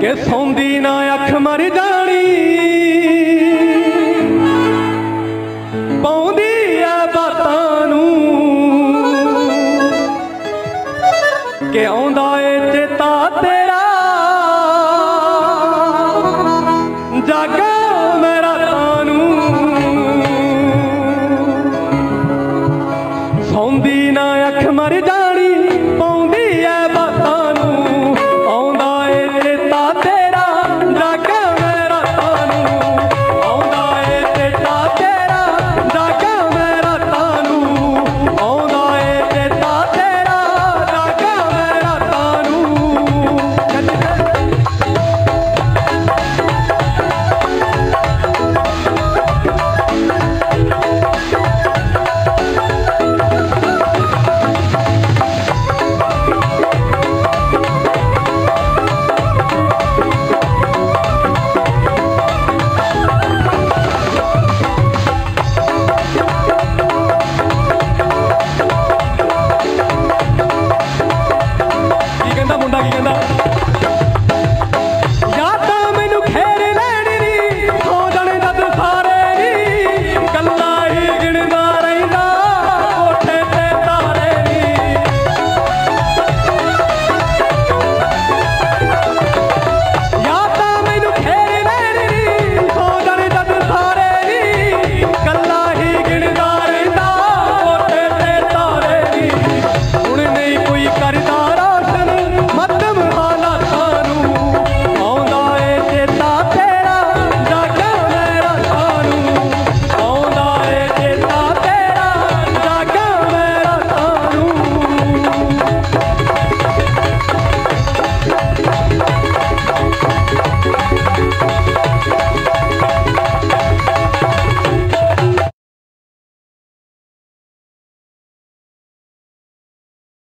ਕਿ ਸੌਂਦੀ ਨਾ ਅੱਖ ਮਰ ਜਾਣੀ। ਪਾਉਂਦੀ ਐ ਬਾਤਾਂ ਨੂੰ। ਕਿ ਆਉਂਦਾ ਏ ਚੇਤਾ ਤੇ